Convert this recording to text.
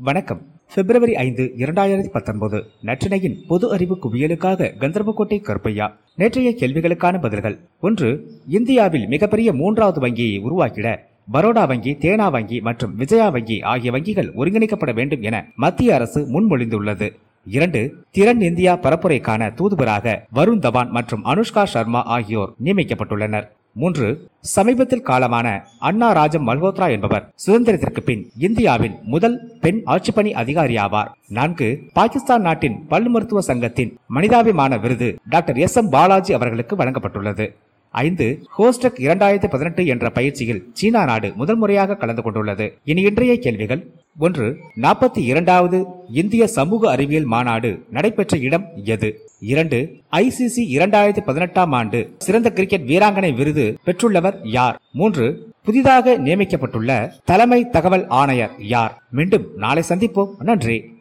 வணக்கம். பிப்ரவரி ஐந்து இரண்டாயிரத்தி பத்தொன்பது. நற்றினையின் பொது அறிவு குவியலுக்காக கந்தர்போட்டை கருப்பையா நேற்றைய கேள்விகளுக்கான பதில்கள். ஒன்று இந்தியாவில் மிகப்பெரிய மூன்றாவது வங்கியை உருவாக்கிட பரோடா வங்கி தேனா வங்கி மற்றும் விஜயா வங்கி ஆகிய வங்கிகள் ஒருங்கிணைக்கப்பட வேண்டும் என மத்திய அரசு முன்மொழிந்துள்ளது. இரண்டு திறன் இந்தியா பரப்புரைக்கான தூதுவராக வருண் தவான் மற்றும் அனுஷ்கா சர்மா ஆகியோர் நியமிக்கப்பட்டுள்ளனர். மூன்று சமீபத்தில் காலமான அண்ணா ராஜம் மல்ஹோத்ரா என்பவர் சுதந்திரத்திற்கு பின் இந்தியாவின் முதல் பெண் ஆட்சிப்பணி அதிகாரியாவார். நான்கு பாகிஸ்தான் நாட்டின் பல் மருத்துவ சங்கத்தின் மனிதாபிமான விருது டாக்டர் எஸ் எம் பாலாஜி அவர்களுக்கு வழங்கப்பட்டுள்ளது. ஐந்து ஹோஸ்டக் இரண்டாயிரத்தி பதினெட்டு என்ற பயிற்சியில் சீனா நாடு முதல் முறையாக கலந்து கொண்டுள்ளது. இனி இன்றைய கேள்விகள். ஒன்று நாற்பத்தி இரண்டாவது இந்திய சமூக அறிவியல் மாநாடு நடைபெற்ற இடம் எது? இரண்டு ஐசிசி இரண்டாயிரத்தி பதினெட்டாம் ஆண்டு சிறந்த கிரிக்கெட் வீராங்கனை விருது பெற்றுள்ளவர் யார்? மூன்று புதிதாக நியமிக்கப்பட்டுள்ள தலைமை தகவல் ஆணையர் யார்? மீண்டும் நாளை சந்திப்போம். நன்றி.